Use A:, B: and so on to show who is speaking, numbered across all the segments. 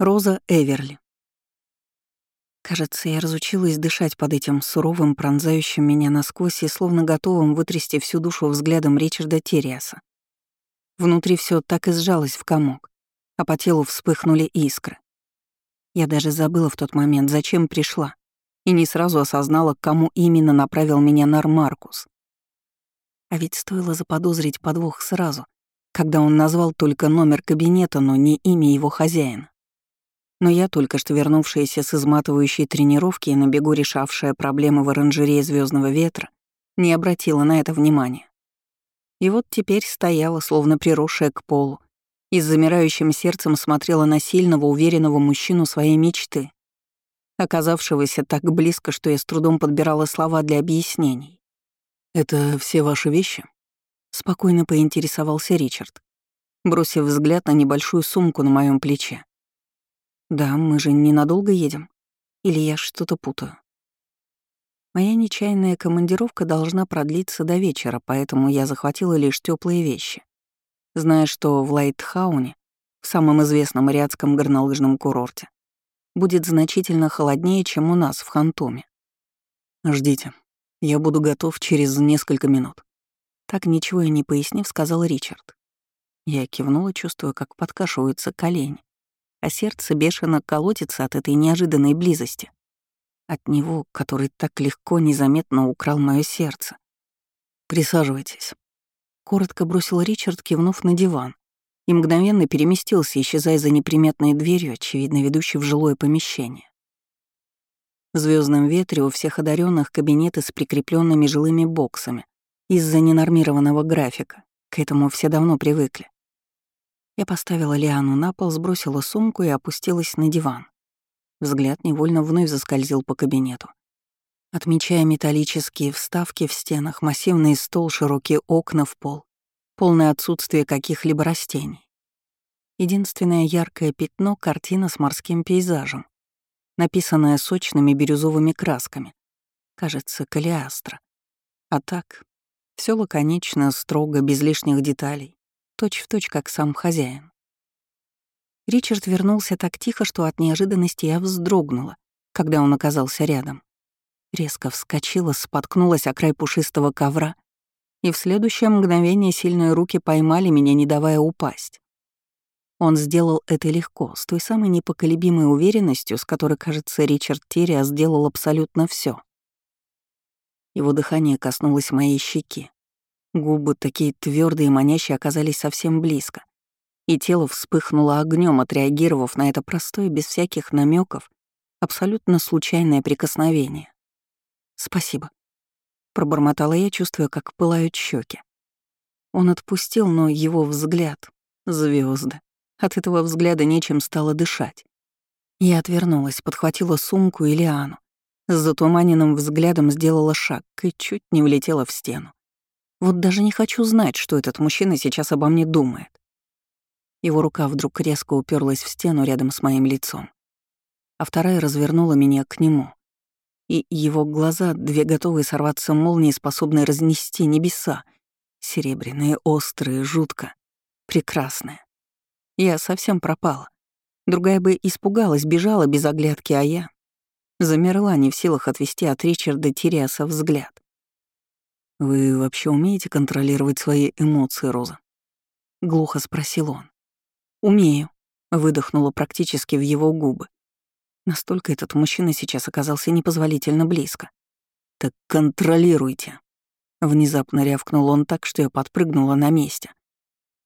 A: Роза Эверли. Кажется, я разучилась дышать под этим суровым, пронзающим меня насквозь и словно готовым вытрясти всю душу взглядом Ричарда Терриаса. Внутри все так и сжалось в комок, а по телу вспыхнули искры. Я даже забыла в тот момент, зачем пришла, и не сразу осознала, к кому именно направил меня Нар Маркус. А ведь стоило заподозрить подвох сразу, когда он назвал только номер кабинета, но не имя его хозяина. Но я, только что вернувшаяся с изматывающей тренировки и на бегу решавшая проблемы в оранжерее звездного ветра, не обратила на это внимания. И вот теперь стояла, словно приросшая к полу, и с замирающим сердцем смотрела на сильного, уверенного мужчину своей мечты, оказавшегося так близко, что я с трудом подбирала слова для объяснений. «Это все ваши вещи?» — спокойно поинтересовался Ричард, бросив взгляд на небольшую сумку на моем плече. Да, мы же ненадолго едем. Или я что-то путаю? Моя нечаянная командировка должна продлиться до вечера, поэтому я захватила лишь теплые вещи. Зная, что в Лайтхауне, в самом известном ариадском горнолыжном курорте, будет значительно холоднее, чем у нас в Хантуме. «Ждите, я буду готов через несколько минут». Так ничего и не пояснив, сказал Ричард. Я кивнула, чувствуя, как подкашиваются колени сердце бешено колотится от этой неожиданной близости. От него, который так легко, незаметно украл мое сердце. «Присаживайтесь», — коротко бросил Ричард, кивнув на диван, и мгновенно переместился, исчезая за неприметной дверью, очевидно, ведущей в жилое помещение. В звездном ветре у всех одаренных кабинеты с прикрепленными жилыми боксами из-за ненормированного графика. К этому все давно привыкли. Я поставила Лиану на пол, сбросила сумку и опустилась на диван. Взгляд невольно вновь заскользил по кабинету. Отмечая металлические вставки в стенах, массивный стол, широкие окна в пол, полное отсутствие каких-либо растений. Единственное яркое пятно — картина с морским пейзажем, написанная сочными бирюзовыми красками. Кажется, калиастра. А так, все лаконично, строго, без лишних деталей точь-в-точь, точь, как сам хозяин. Ричард вернулся так тихо, что от неожиданности я вздрогнула, когда он оказался рядом. Резко вскочила, споткнулась о край пушистого ковра, и в следующее мгновение сильные руки поймали меня, не давая упасть. Он сделал это легко, с той самой непоколебимой уверенностью, с которой, кажется, Ричард Терриа сделал абсолютно все. Его дыхание коснулось моей щеки, Губы, такие твердые и манящие, оказались совсем близко. И тело вспыхнуло огнем, отреагировав на это простое, без всяких намеков, абсолютно случайное прикосновение. «Спасибо», — пробормотала я, чувствуя, как пылают щеки. Он отпустил, но его взгляд — звезды. От этого взгляда нечем стало дышать. Я отвернулась, подхватила сумку и Лиану. С затуманенным взглядом сделала шаг и чуть не влетела в стену. Вот даже не хочу знать, что этот мужчина сейчас обо мне думает. Его рука вдруг резко уперлась в стену рядом с моим лицом, а вторая развернула меня к нему. И его глаза, две готовые сорваться молнии, способные разнести небеса, серебряные, острые, жутко, прекрасные. Я совсем пропала. Другая бы испугалась, бежала без оглядки, а я замерла, не в силах отвести от Ричарда Тириаса взгляд. «Вы вообще умеете контролировать свои эмоции, Роза?» — глухо спросил он. «Умею», — выдохнула практически в его губы. Настолько этот мужчина сейчас оказался непозволительно близко. «Так контролируйте», — внезапно рявкнул он так, что я подпрыгнула на месте.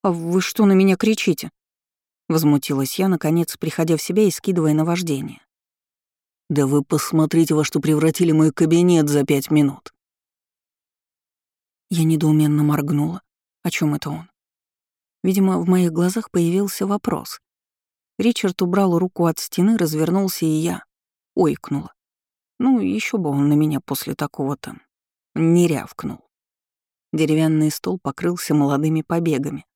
A: «А вы что на меня кричите?» Возмутилась я, наконец, приходя в себя и скидывая на вождение. «Да вы посмотрите, во что превратили мой кабинет за пять минут. Я недоуменно моргнула. О чем это он? Видимо, в моих глазах появился вопрос. Ричард убрал руку от стены, развернулся, и я ойкнула. Ну, еще бы он на меня после такого-то не рявкнул. Деревянный стол покрылся молодыми побегами.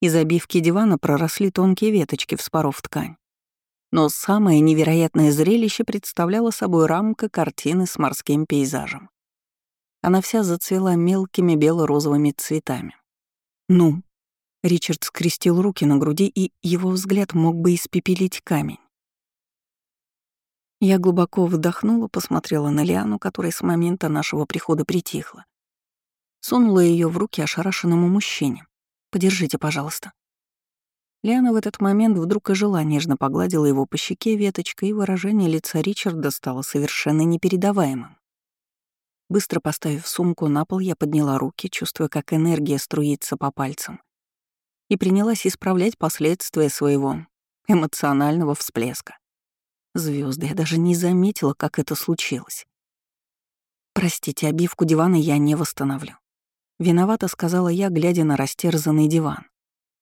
A: Из обивки дивана проросли тонкие веточки, вспоров ткань. Но самое невероятное зрелище представляло собой рамка картины с морским пейзажем. Она вся зацвела мелкими бело-розовыми цветами. «Ну?» Ричард скрестил руки на груди, и его взгляд мог бы испепелить камень. Я глубоко вдохнула, посмотрела на Лиану, которая с момента нашего прихода притихла. Сунула ее в руки ошарашенному мужчине. «Подержите, пожалуйста». Лиана в этот момент вдруг ожила, нежно погладила его по щеке веточкой, и выражение лица Ричарда стало совершенно непередаваемым. Быстро поставив сумку на пол, я подняла руки, чувствуя, как энергия струится по пальцам, и принялась исправлять последствия своего эмоционального всплеска. Звезды, я даже не заметила, как это случилось. Простите, обивку дивана я не восстановлю. Виновато сказала я, глядя на растерзанный диван.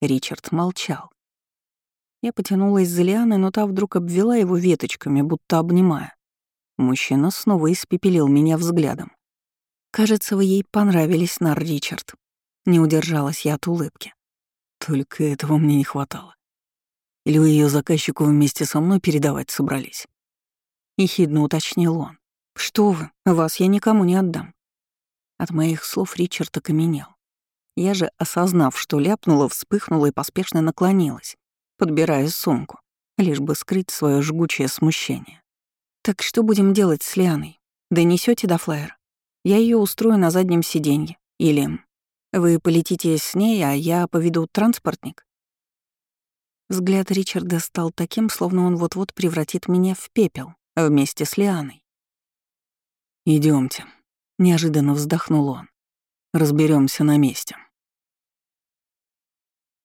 A: Ричард молчал. Я потянулась за лианой, но та вдруг обвела его веточками, будто обнимая. Мужчина снова испепелил меня взглядом. «Кажется, вы ей понравились, Нар Ричард». Не удержалась я от улыбки. Только этого мне не хватало. Или вы ее заказчику вместе со мной передавать собрались? Ехидно уточнил он. Что вы, вас я никому не отдам. От моих слов Ричард окаменел. Я же, осознав, что ляпнула, вспыхнула и поспешно наклонилась, подбирая сумку, лишь бы скрыть свое жгучее смущение. «Так что будем делать с Лианой? Донесете до флайера? Я ее устрою на заднем сиденье. Или вы полетите с ней, а я поведу транспортник?» Взгляд Ричарда стал таким, словно он вот-вот превратит меня в пепел вместе с Лианой. Идемте, неожиданно вздохнул он. Разберемся на месте.